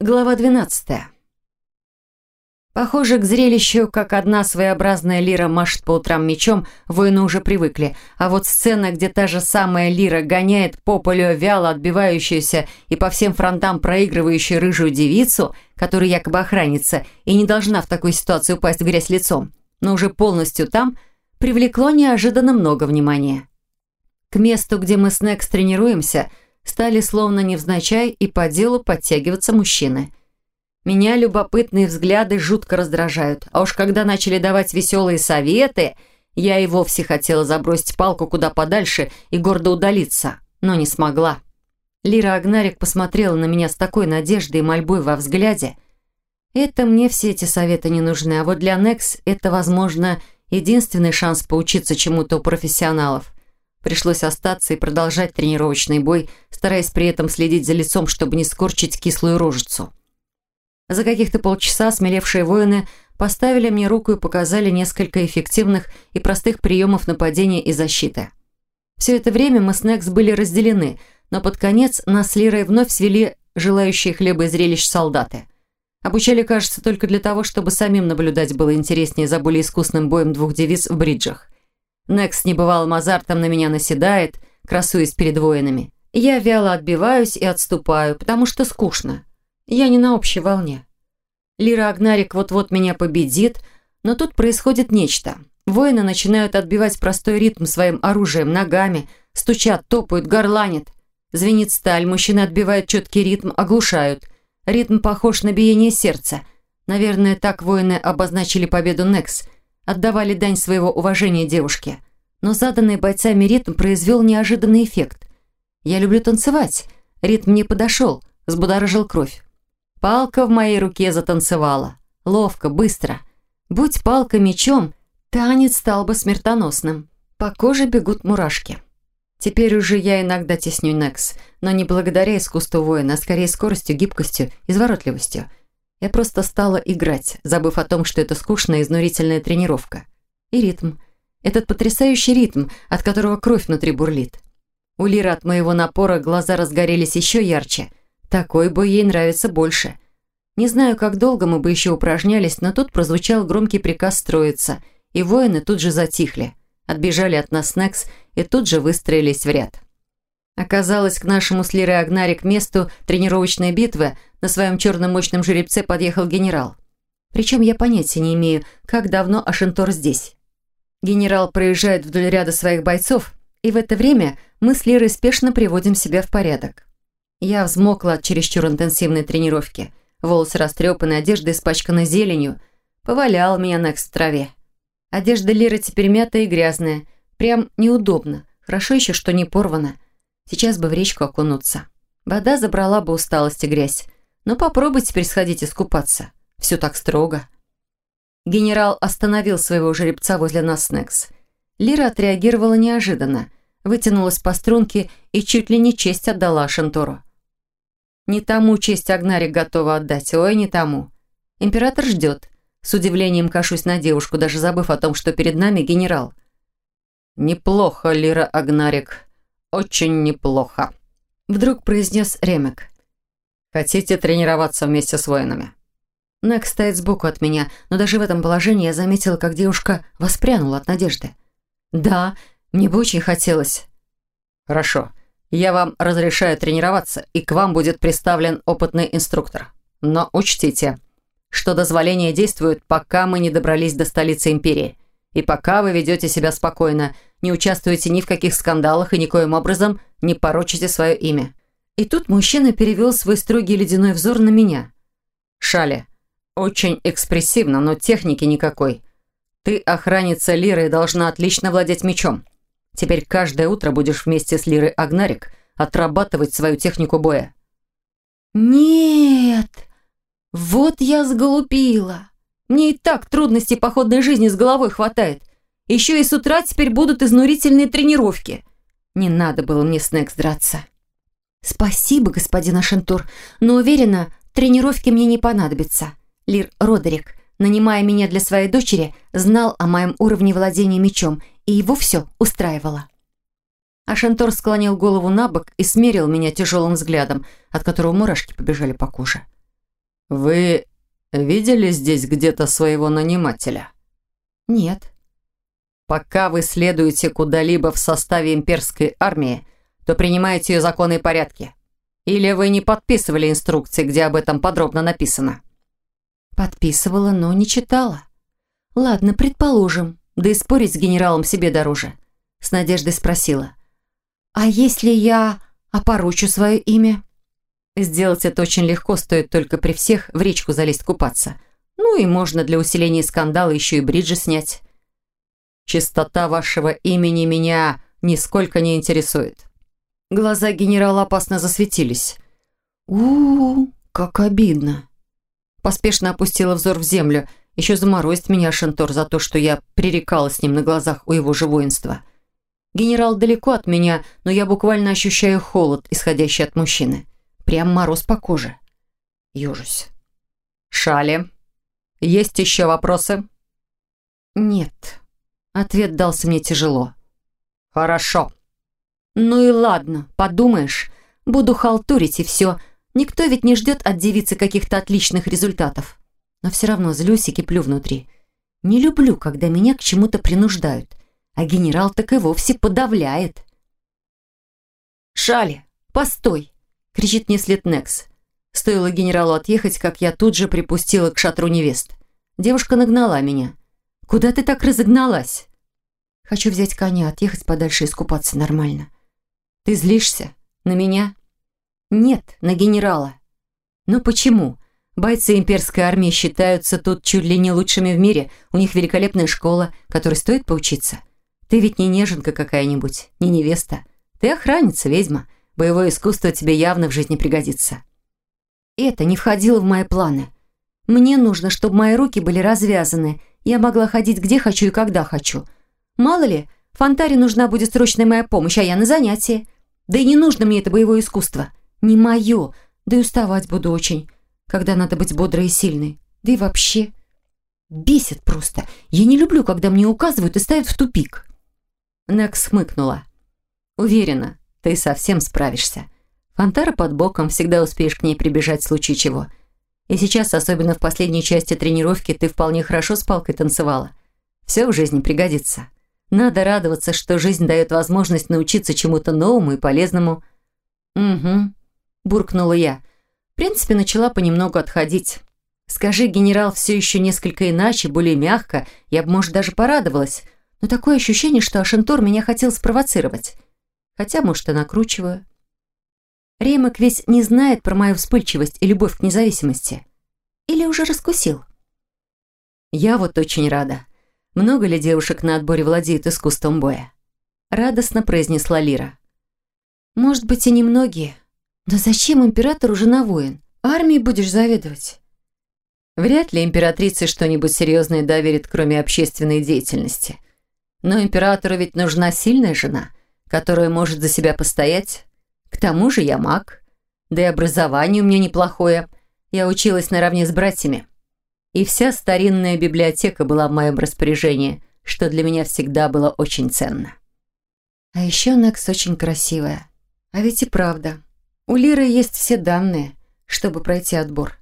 Глава 12. Похоже, к зрелищу, как одна своеобразная лира машет по утрам мечом, воины уже привыкли, а вот сцена, где та же самая лира гоняет по полю вяло отбивающуюся и по всем фронтам проигрывающую рыжую девицу, которая якобы охранится и не должна в такой ситуации упасть в грязь лицом, но уже полностью там, привлекло неожиданно много внимания. К месту, где мы с Некс тренируемся – стали словно невзначай и по делу подтягиваться мужчины. Меня любопытные взгляды жутко раздражают, а уж когда начали давать веселые советы, я и вовсе хотела забросить палку куда подальше и гордо удалиться, но не смогла. Лира Агнарик посмотрела на меня с такой надеждой и мольбой во взгляде. Это мне все эти советы не нужны, а вот для Некс это, возможно, единственный шанс поучиться чему-то у профессионалов. Пришлось остаться и продолжать тренировочный бой, стараясь при этом следить за лицом, чтобы не скорчить кислую рожицу. За каких-то полчаса смелевшие воины поставили мне руку и показали несколько эффективных и простых приемов нападения и защиты. Все это время мы с Некс были разделены, но под конец нас с Лирой вновь свели желающие хлеба и зрелищ солдаты. Обучали, кажется, только для того, чтобы самим наблюдать было интереснее за более искусным боем двух девиц в бриджах – Некс небывалым азартом на меня наседает, красуясь перед воинами. Я вяло отбиваюсь и отступаю, потому что скучно. Я не на общей волне. Лира Агнарик вот-вот меня победит, но тут происходит нечто. Воины начинают отбивать простой ритм своим оружием, ногами, стучат, топают, горланят. Звенит сталь, мужчины отбивают четкий ритм, оглушают. Ритм похож на биение сердца. Наверное, так воины обозначили победу Некс – отдавали дань своего уважения девушке. Но заданный бойцами ритм произвел неожиданный эффект. Я люблю танцевать. Ритм мне подошел, взбудоражил кровь. Палка в моей руке затанцевала. Ловко, быстро. Будь палка мечом, танец стал бы смертоносным. По коже бегут мурашки. Теперь уже я иногда тесню Некс, но не благодаря искусству воина, а скорее скоростью, гибкостью, изворотливостью – я просто стала играть, забыв о том, что это скучная изнурительная тренировка. И ритм. Этот потрясающий ритм, от которого кровь внутри бурлит. У Лиры от моего напора глаза разгорелись еще ярче. Такой бой ей нравится больше. Не знаю, как долго мы бы еще упражнялись, но тут прозвучал громкий приказ строиться, и воины тут же затихли, отбежали от нас Некс и тут же выстроились в ряд. Оказалось, к нашему с Лирой Агнари к месту тренировочной битвы на своем черном мощном жеребце подъехал генерал. Причем я понятия не имею, как давно Ашентор здесь. Генерал проезжает вдоль ряда своих бойцов, и в это время мы с Лирой спешно приводим себя в порядок. Я взмокла от чересчур интенсивной тренировки. Волосы растрепаны, одежда испачкана зеленью. Повалял меня на траве. Одежда Лиры теперь мятая и грязная. Прям неудобно. Хорошо еще, что не порвана. Сейчас бы в речку окунуться. Вода забрала бы усталость и грязь. Но попробуй теперь сходить искупаться. Все так строго. Генерал остановил своего жеребца возле нас Некс. Лира отреагировала неожиданно. Вытянулась по струнке и чуть ли не честь отдала Шантору. Не тому честь Агнарик готова отдать, ой, не тому. Император ждет. С удивлением кашусь на девушку, даже забыв о том, что перед нами генерал. «Неплохо, Лира Агнарик», очень неплохо», — вдруг произнес Ремек. «Хотите тренироваться вместе с воинами?» Нек стоит сбоку от меня, но даже в этом положении я заметила, как девушка воспрянула от надежды. «Да, мне бы очень хотелось». «Хорошо. Я вам разрешаю тренироваться, и к вам будет представлен опытный инструктор. Но учтите, что дозволение действует, пока мы не добрались до столицы Империи. И пока вы ведете себя спокойно, не участвуете ни в каких скандалах и никоим образом не порочите свое имя». И тут мужчина перевел свой строгий ледяной взор на меня. «Шали, очень экспрессивно, но техники никакой. Ты охранница Лиры должна отлично владеть мечом. Теперь каждое утро будешь вместе с Лирой Агнарик отрабатывать свою технику боя». «Нет! Вот я сглупила!» Мне и так трудностей походной жизни с головой хватает. Еще и с утра теперь будут изнурительные тренировки. Не надо было мне с Некс драться. Спасибо, господин Ашентур, но уверена, тренировки мне не понадобятся. Лир Родерик, нанимая меня для своей дочери, знал о моем уровне владения мечом, и его все устраивало. Ашентор склонил голову на бок и смерил меня тяжелым взглядом, от которого мурашки побежали по коже. «Вы видели здесь где-то своего нанимателя?» «Нет». «Пока вы следуете куда-либо в составе имперской армии, то принимаете ее законы и порядки. Или вы не подписывали инструкции, где об этом подробно написано?» «Подписывала, но не читала». «Ладно, предположим, да и спорить с генералом себе дороже». С надеждой спросила. «А если я опорочу свое имя?» Сделать это очень легко, стоит только при всех в речку залезть купаться. Ну и можно для усиления скандала еще и бриджи снять. «Чистота вашего имени меня нисколько не интересует». Глаза генерала опасно засветились. у, -у, -у как обидно. Поспешно опустила взор в землю. Еще заморозить меня Шантор за то, что я пререкалась с ним на глазах у его же воинства. Генерал далеко от меня, но я буквально ощущаю холод, исходящий от мужчины. Прям мороз по коже. Ёжусь. «Шали, есть еще вопросы?» «Нет». Ответ дался мне тяжело. «Хорошо». «Ну и ладно, подумаешь. Буду халтурить и все. Никто ведь не ждет от девицы каких-то отличных результатов. Но все равно злюсь и киплю внутри. Не люблю, когда меня к чему-то принуждают. А генерал так и вовсе подавляет». «Шали, постой!» кричит мне след Некс. Стоило генералу отъехать, как я тут же припустила к шатру невест. Девушка нагнала меня. «Куда ты так разогналась?» «Хочу взять коня, отъехать подальше и искупаться нормально». «Ты злишься? На меня?» «Нет, на генерала». «Ну почему?» Бойцы имперской армии считаются тут чуть ли не лучшими в мире. У них великолепная школа, которой стоит поучиться. Ты ведь не неженка какая-нибудь, не невеста. Ты охранница, ведьма. Боевое искусство тебе явно в жизни пригодится. Это не входило в мои планы. Мне нужно, чтобы мои руки были развязаны. Я могла ходить где хочу и когда хочу. Мало ли, Фонтаре нужна будет срочная моя помощь, а я на занятии. Да и не нужно мне это боевое искусство. Не мое. Да и уставать буду очень, когда надо быть бодрой и сильной. Да и вообще... Бесит просто. Я не люблю, когда мне указывают и ставят в тупик. Некс хмыкнула. Уверена, ты совсем справишься. Фонтара под боком, всегда успеешь к ней прибежать в случае чего. И сейчас, особенно в последней части тренировки, ты вполне хорошо с палкой танцевала. Все в жизни пригодится. Надо радоваться, что жизнь дает возможность научиться чему-то новому и полезному. «Угу», – буркнула я. В принципе, начала понемногу отходить. Скажи, генерал все еще несколько иначе, более мягко, я бы, может, даже порадовалась. Но такое ощущение, что Ашентор меня хотел спровоцировать. Хотя, может, и накручиваю. Ремок весь не знает про мою вспыльчивость и любовь к независимости. Или уже раскусил? Я вот очень рада. Много ли девушек на отборе владеют искусством боя? Радостно произнесла Лира. Может быть, и немногие. Но зачем императору жена воин? Армией будешь заведовать? Вряд ли императрице что-нибудь серьезное доверит, кроме общественной деятельности. Но императору ведь нужна сильная жена, которая может за себя постоять. К тому же я маг. Да и образование у меня неплохое. Я училась наравне с братьями. И вся старинная библиотека была в моем распоряжении, что для меня всегда было очень ценно. А еще Некс очень красивая. А ведь и правда. У Лиры есть все данные, чтобы пройти отбор.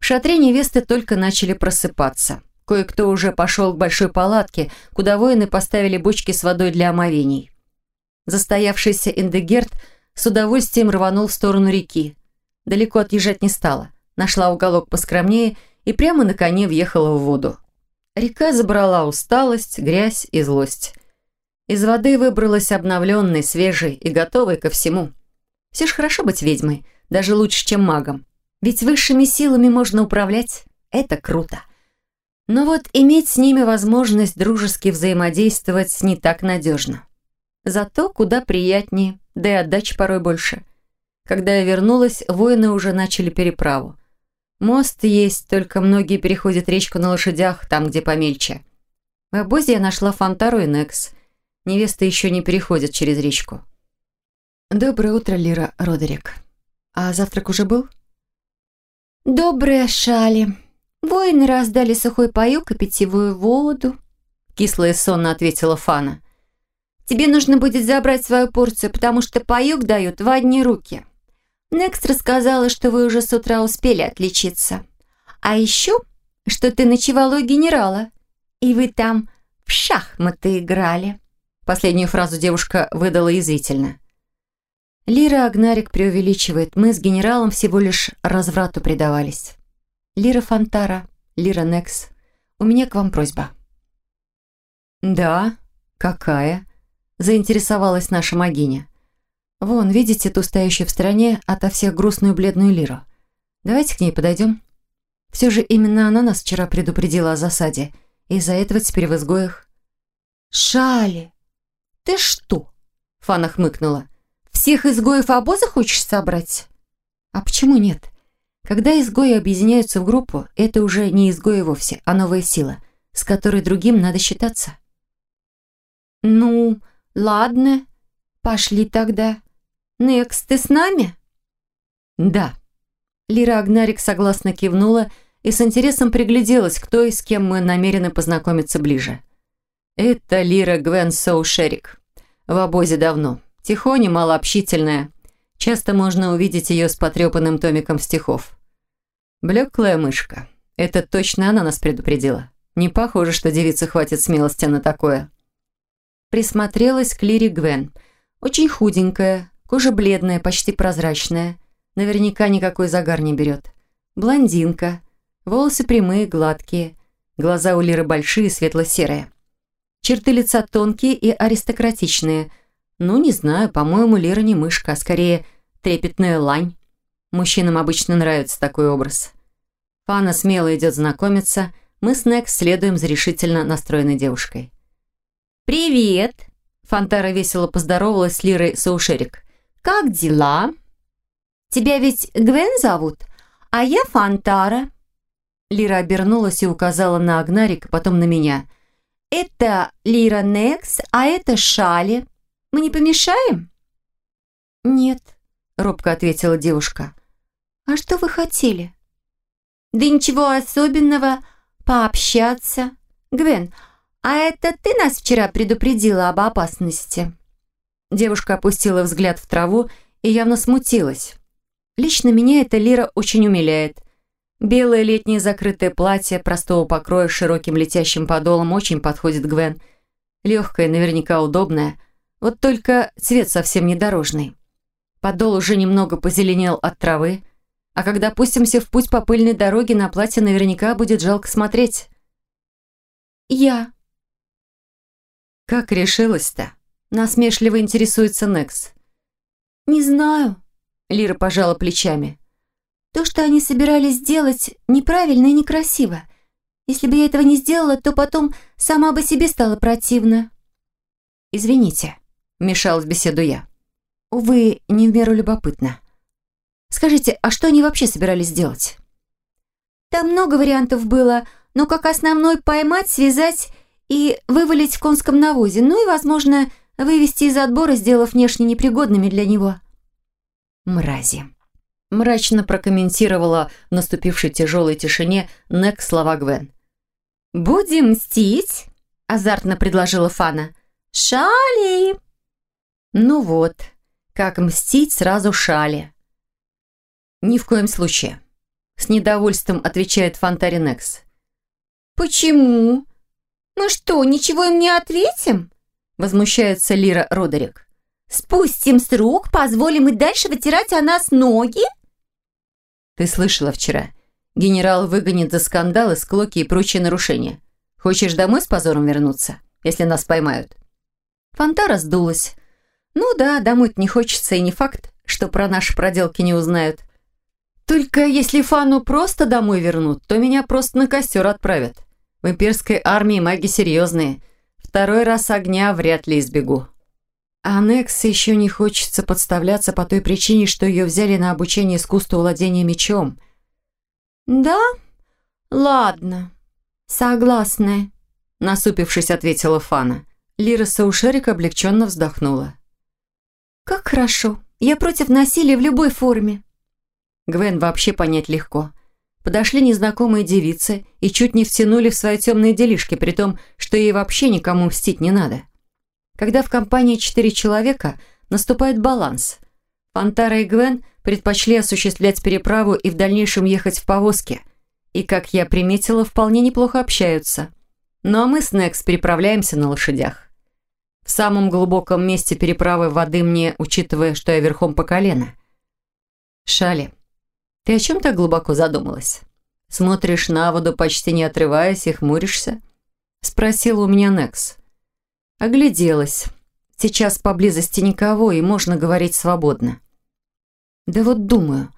В шатре невесты только начали просыпаться. Кое-кто уже пошел к большой палатке, куда воины поставили бочки с водой для омовений. Застоявшийся Индегерт с удовольствием рванул в сторону реки. Далеко отъезжать не стала. Нашла уголок поскромнее и прямо на коне въехала в воду. Река забрала усталость, грязь и злость. Из воды выбралась обновленной, свежей и готовой ко всему. Все ж хорошо быть ведьмой, даже лучше, чем магом. Ведь высшими силами можно управлять. Это круто. Но вот иметь с ними возможность дружески взаимодействовать не так надежно. Зато куда приятнее, да и отдачи порой больше. Когда я вернулась, воины уже начали переправу. Мост есть, только многие переходят речку на лошадях, там, где помельче. В обозе я нашла Фонтару и Некс. Невеста еще не переходит через речку. «Доброе утро, Лира Родерик. А завтрак уже был?» «Доброе, Шали. Воины раздали сухой паюк и питьевую воду», кисло и сонно ответила Фана. Тебе нужно будет забрать свою порцию, потому что паёк дают в одни руки. Некст рассказала, что вы уже с утра успели отличиться. А еще, что ты ночевала у генерала, и вы там в шахматы играли». Последнюю фразу девушка выдала язвительно. Лира Агнарик преувеличивает. Мы с генералом всего лишь разврату предавались. Лира Фонтара, Лира Некс, у меня к вам просьба. Да, какая? Заинтересовалась наша магиня. Вон, видите ту стоящую в стороне ото всех грустную бледную Лиру? Давайте к ней подойдем. Все же именно она нас вчера предупредила о засаде. Из-за этого теперь в изгоях. «Шали, ты что?» Фана хмыкнула. «Всех изгоев обоза хочешь собрать?» «А почему нет? Когда изгои объединяются в группу, это уже не изгои вовсе, а новая сила, с которой другим надо считаться». «Ну, ладно, пошли тогда. Некс, ты с нами?» «Да». Лира Агнарик согласно кивнула и с интересом пригляделась, кто и с кем мы намерены познакомиться ближе. «Это Лира Гвен Соушерик. В обозе давно. Тихоня, малообщительная. Часто можно увидеть ее с потрепанным томиком стихов. Блеклая мышка. Это точно она нас предупредила. Не похоже, что девица хватит смелости на такое». Присмотрелась к Лире Гвен. Очень худенькая, кожа бледная, почти прозрачная. Наверняка никакой загар не берет. Блондинка. Волосы прямые, гладкие. Глаза у Лиры большие, светло-серые. Черты лица тонкие и аристократичные. Ну, не знаю, по-моему, Лира не мышка, а скорее трепетная лань. Мужчинам обычно нравится такой образ. Фана смело идет знакомиться. Мы с Некс следуем за решительно настроенной девушкой. «Привет!» Фантара весело поздоровалась с Лирой Саушерик. «Как дела?» «Тебя ведь Гвен зовут, а я Фантара». Лира обернулась и указала на Агнарик, потом на меня. «Это Лира Некс, а это Шали. Мы не помешаем?» «Нет», — робко ответила девушка. «А что вы хотели?» «Да ничего особенного. Пообщаться. Гвен, «А это ты нас вчера предупредила об опасности?» Девушка опустила взгляд в траву и явно смутилась. Лично меня эта лира очень умиляет. Белое летнее закрытое платье простого покроя с широким летящим подолом очень подходит Гвен. Легкое, наверняка удобное. Вот только цвет совсем не дорожный. Подол уже немного позеленел от травы, а когда пустимся в путь по пыльной дороге, на платье наверняка будет жалко смотреть. «Я», «Как решилась-то?» Насмешливо интересуется Некс. «Не знаю», — Лира пожала плечами. «То, что они собирались сделать, неправильно и некрасиво. Если бы я этого не сделала, то потом сама бы себе стала противно». «Извините», — вмешалась беседу я. «Увы, не в меру любопытно. Скажите, а что они вообще собирались делать?» «Там много вариантов было, но как основной поймать, связать и вывалить в конском навозе, ну и, возможно, вывести из отбора, сделав внешне непригодными для него. «Мрази», – мрачно прокомментировала в наступившей тяжелой тишине Нек слова Гвен. «Будем мстить?» – азартно предложила Фана. «Шали!» «Ну вот, как мстить сразу шали». «Ни в коем случае», – с недовольством отвечает Фантари Некс. «Почему?» «Мы что, ничего им не ответим?» Возмущается Лира Родерик. «Спустим с рук, позволим и дальше вытирать о нас ноги?» «Ты слышала вчера. Генерал выгонит за скандалы, склоки и прочие нарушения. Хочешь домой с позором вернуться, если нас поймают?» Фанта раздулась. «Ну да, домой не хочется, и не факт, что про наши проделки не узнают. Только если Фану просто домой вернут, то меня просто на костер отправят». В имперской армии маги серьезные. Второй раз огня вряд ли избегу. А еще не хочется подставляться по той причине, что ее взяли на обучение искусству владения мечом. «Да? Ладно. Согласна», — насупившись, ответила Фана. Лира Саушерик облегченно вздохнула. «Как хорошо. Я против насилия в любой форме». Гвен вообще понять легко. Подошли незнакомые девицы и чуть не втянули в свои темные делишки, при том, что ей вообще никому мстить не надо. Когда в компании четыре человека, наступает баланс. Фантара и Гвен предпочли осуществлять переправу и в дальнейшем ехать в повозке. И, как я приметила, вполне неплохо общаются. Ну а мы с Некс переправляемся на лошадях. В самом глубоком месте переправы воды мне, учитывая, что я верхом по колено. Шали, ты о чем так глубоко задумалась? Смотришь на воду, почти не отрываясь, и хмуришься? Спросила у меня Некс. Огляделась. Сейчас поблизости никого, и можно говорить свободно. Да вот думаю.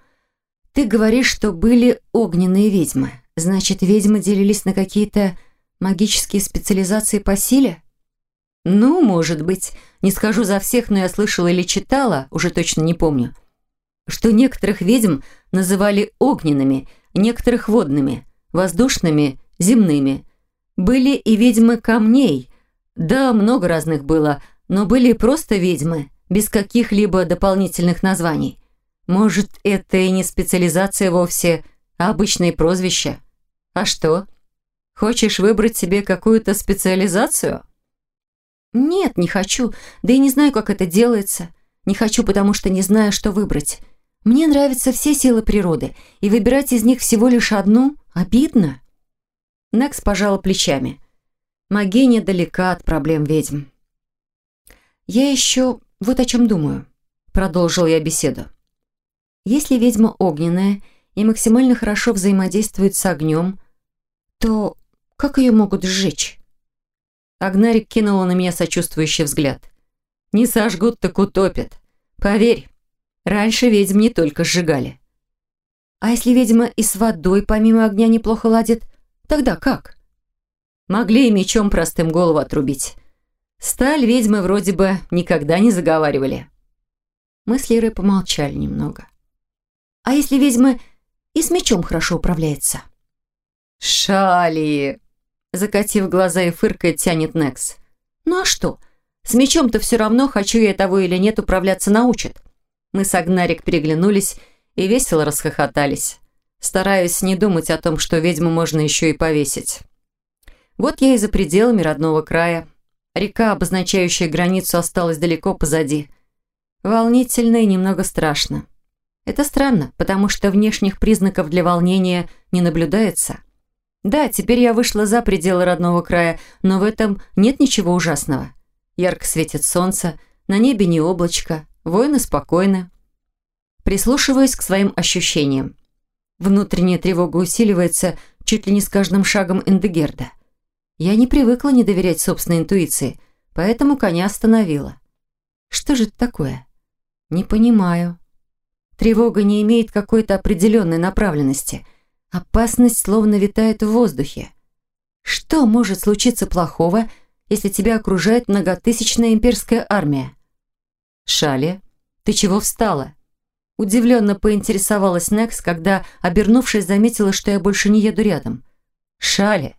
Ты говоришь, что были огненные ведьмы. Значит, ведьмы делились на какие-то магические специализации по силе? Ну, может быть. Не скажу за всех, но я слышала или читала, уже точно не помню, что некоторых ведьм называли огненными, некоторых водными, воздушными, земными. Были и ведьмы камней. Да, много разных было, но были просто ведьмы, без каких-либо дополнительных названий. Может, это и не специализация вовсе, а обычное прозвище? А что? Хочешь выбрать себе какую-то специализацию? Нет, не хочу, да и не знаю, как это делается. Не хочу, потому что не знаю, что выбрать. Мне нравятся все силы природы, и выбирать из них всего лишь одну обидно. Некс пожала плечами. Магия недалека от проблем ведьм. «Я еще вот о чем думаю», — продолжил я беседу. «Если ведьма огненная и максимально хорошо взаимодействует с огнем, то как ее могут сжечь?» Агнарик кинула на меня сочувствующий взгляд. «Не сожгут, так утопят. Поверь, раньше ведьм не только сжигали». «А если ведьма и с водой помимо огня неплохо ладит, тогда как?» «Могли и мечом простым голову отрубить. Сталь ведьмы вроде бы никогда не заговаривали. Мы с Лирой помолчали немного. А если ведьма и с мечом хорошо управляется? Шали! Закатив глаза и фыркает, тянет Некс. Ну а что? С мечом-то все равно, хочу я того или нет, управляться научат. Мы с Агнарик переглянулись и весело расхохотались. Стараюсь не думать о том, что ведьму можно еще и повесить. Вот я и за пределами родного края, Река, обозначающая границу, осталась далеко позади. Волнительно и немного страшно. Это странно, потому что внешних признаков для волнения не наблюдается. Да, теперь я вышла за пределы родного края, но в этом нет ничего ужасного. Ярко светит солнце, на небе не облачко, воины спокойны. Прислушиваюсь к своим ощущениям. Внутренняя тревога усиливается чуть ли не с каждым шагом Эндегерда. Я не привыкла не доверять собственной интуиции, поэтому коня остановила. Что же это такое? Не понимаю. Тревога не имеет какой-то определенной направленности. Опасность словно витает в воздухе. Что может случиться плохого, если тебя окружает многотысячная имперская армия? Шали, ты чего встала? Удивленно поинтересовалась Некс, когда, обернувшись, заметила, что я больше не еду рядом. Шали,